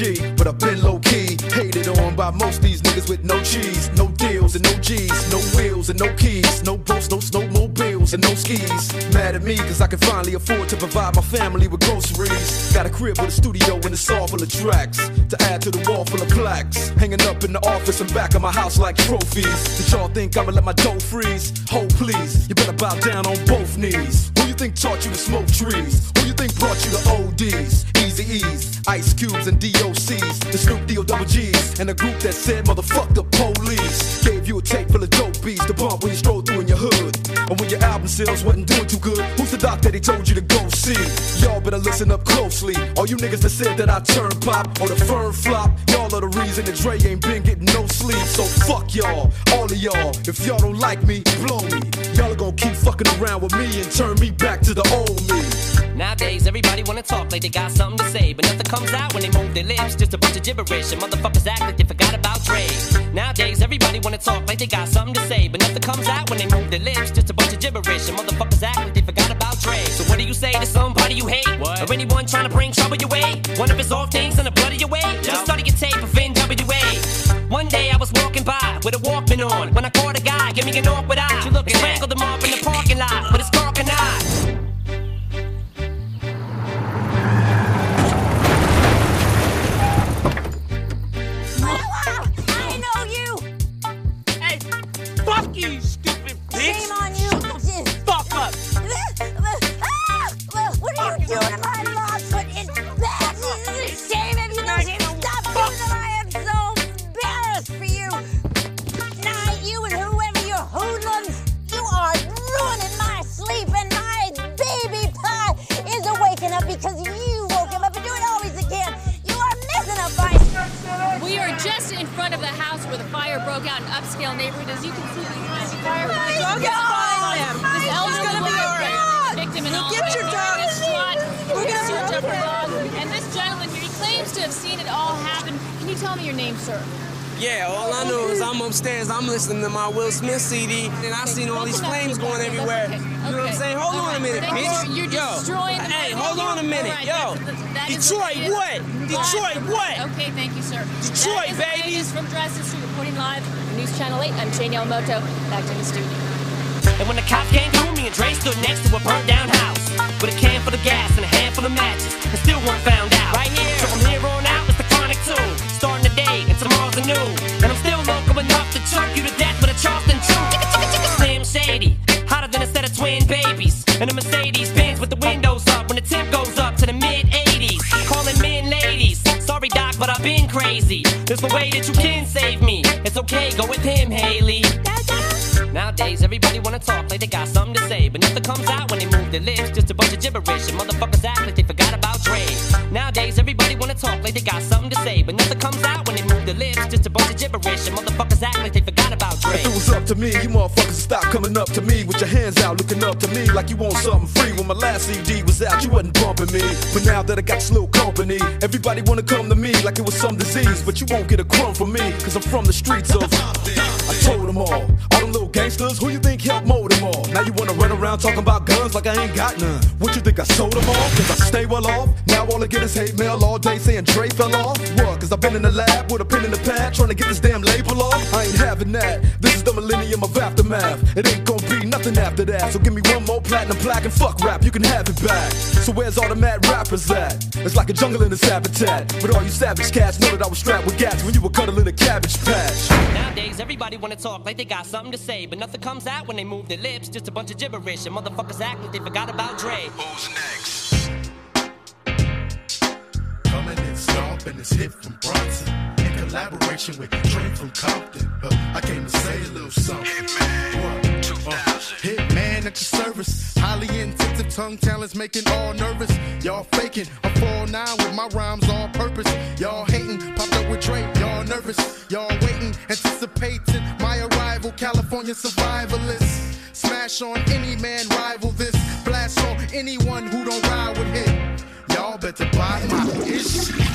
but I've been low key. Hated on by most these niggas with no cheese, no deals and no G's, no wheels and no keys, no boats, no snowmobiles and no skis. Mad at me cause I can finally afford to provide my family with groceries. Got a crib with a studio and a saw full of tracks to add to the wall full of plaques. Hanging up in the office and back of my house like trophies. Did y'all think I'ma let my dough freeze? Hold Ice Cubes and DOCs, the Snoop D O double G's, and a group that said motherfuck the police. Gave you a tape full of dope beats to bump when you stroll through in your hood. And when your album sales wasn't doing too good, who's the doc that he told you to go see? Y'all better listen up closely. All you niggas that said that I turn pop or the firm flop, y'all are the reason that Dre ain't been getting no sleep. So fuck y'all, all of y'all. If y'all don't like me, blow me. Y'all are gonna keep fucking around with me and turn me back to the old me. Nowadays, everybody wanna talk like they got something to say, but nothing comes out when they move their lips. Just a bunch of gibberish, and motherfuckers act like they forgot about Dre. Nowadays, everybody wanna talk like they got something to say, but nothing comes out when they move their lips. Just a bunch of gibberish, and motherfuckers act like they forgot about Dre. So what do you say to somebody you hate, What? or anyone trying to bring trouble your way? One of his off things in the blood of your way. Just study your tape of NWA. One day I was walking by with a Walkman on when I caught a guy, give me an awkward eye. You looking strangled him off in the parking lot doing my lawn foot in bed? Shame if you don't stop. I am so embarrassed for you. Now you and whoever your hoodlums, you are ruining my sleep and my baby pie is awaking up because you woke him up and do it always again. You are messing up my We are just in front of the house where the fire broke out in upscale neighborhood. As you can see the fire, My dog tell me your name, sir? Yeah, all I know is I'm upstairs, I'm listening to my Will Smith CD, and I seen all these flames going everywhere. You know what I'm saying? Hold on a minute, Thank you, bitch. sir. You're Yo, destroying the hey, hold on a minute, All right, yo. that's- that is Detroit, the latest. what? Detroit, what? Okay, thank you, sir. Detroit, that is baby. latest from Dresden Street, reporting live on News Channel 8. I'm Jane Yamamoto. Back to the studio. And when the cops came through, me and Dre stood next to a burnt down house And a Mercedes Benz with the windows up when the temp goes up to the mid 80s. Calling men ladies. Sorry, Doc, but I've been crazy. There's no way that you can save me. It's okay, go with him, Haley. Nowadays, everybody wanna talk like they got something to say, but nothing comes out when they move their lips. Just a bunch of gibberish, and motherfuckers act like they forgot about Dre. Nowadays, everybody wanna talk like they got something to say, but nothing comes out when they move their lips. Just a bunch of gibberish, and motherfuckers act like they forgot about Dre. If it was up to me, you motherfuckers would stop coming up to me with your hands out, looking up to me like you want something free. When my last CD was out, you wasn't bumping me. But now that I got this little company, everybody wanna come to me like it was some disease. But you won't get a crumb from me, cause I'm from the streets of. I told them all, all them little gangsters, who you think helped mold them all? Now you wanna run around talking about guns like I ain't got none. What you think I sold them all? Cause I stay well off. Now all I get is hate mail all day saying Dre fell off. What? Cause I've been in the lab with a pen in the pad trying to get this damn label off. I ain't having that. This is the millennium of aftermath. It ain't gonna be nothing after that. So give me one more platinum plaque and fuck rap, you can have it back. So where's all the mad rappers at? It's like a jungle in its habitat. But all you savage cats know that I was strapped with gats when you were cuddling a cabbage patch. Nowadays, everybody wanna talk like they got something to say, but nothing comes out when they move their lips. Just a bunch of gibberish, and motherfuckers act like they forgot about Dre. Who's next? Coming in stomping this hit from Bronson in collaboration with Dre from Compton. Uh, I came to say a little something. Hitman, 2000. Hitman at your service. Highly intensive tongue talents making all nervous. Y'all faking. I'm 4-9 with my rhymes all purpose. Y'all hating. California survivalists. Smash on any man rival this. Blast on anyone who don't ride with him. Y'all better buy my ish.